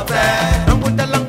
hotel. Rambut dalam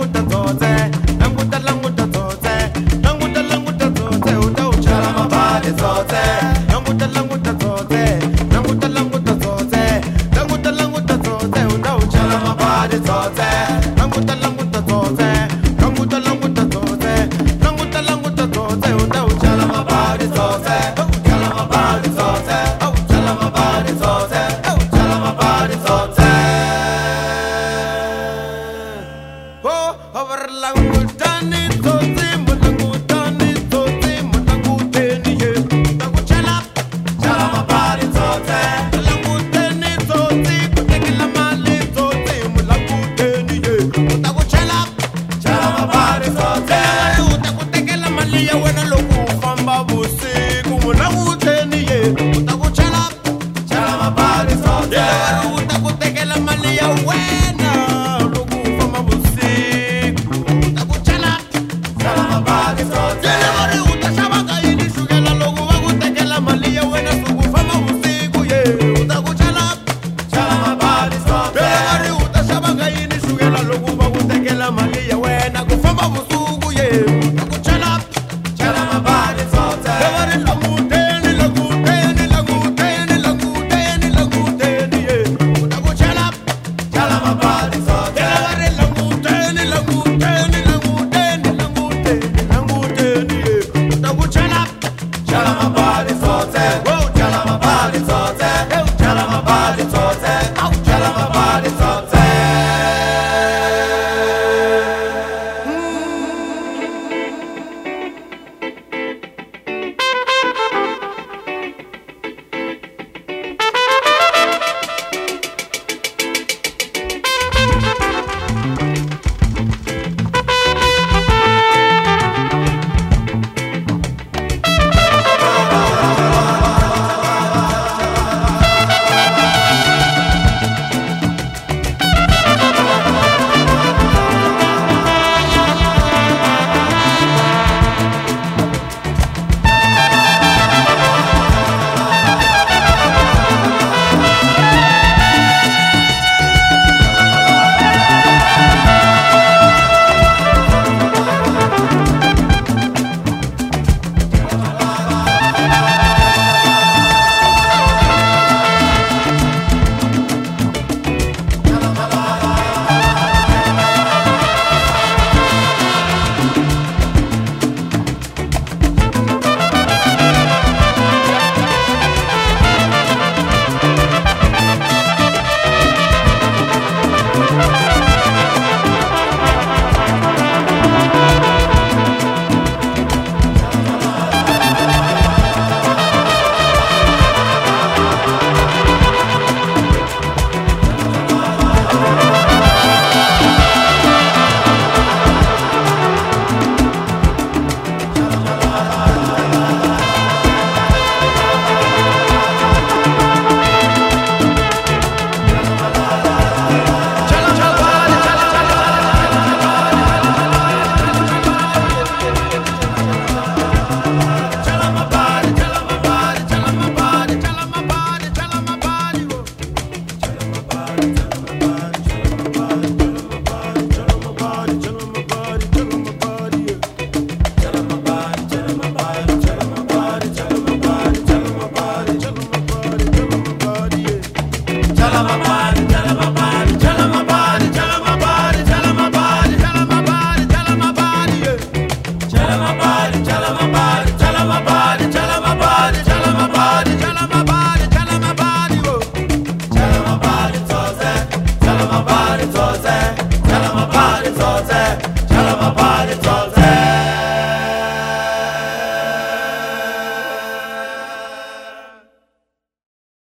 Nostra Dame.